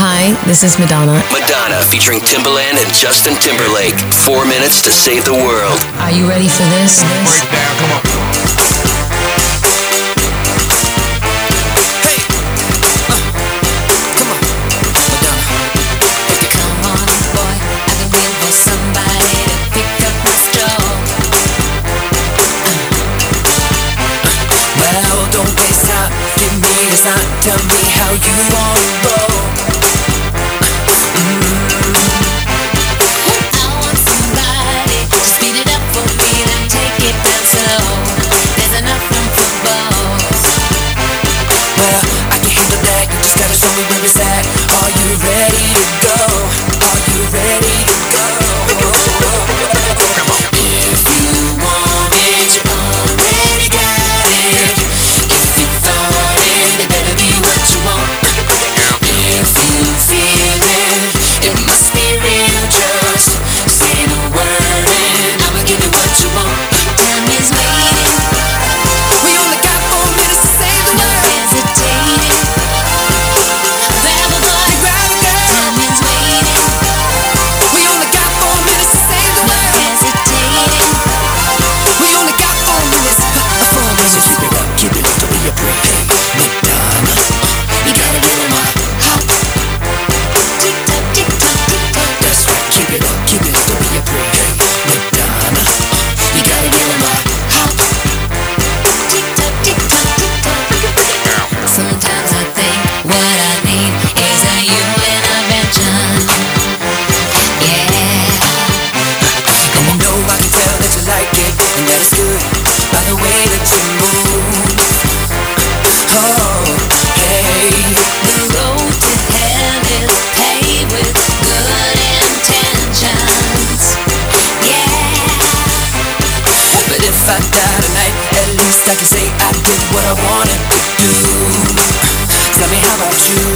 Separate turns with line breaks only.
Hi, this is Madonna.
Madonna featuring Timbaland and Justin Timberlake. Four minutes to save the world.
Are you ready for this?
Break down, come on. Hey. Uh.
Come on. Madonna. Come on, boy. I've been waiting for somebody to pick up uh. Uh.
well, don't waste time. Give me sign. Tell me how you
want.
you ready? Big can say I did what I wanted to do. Tell me how about you?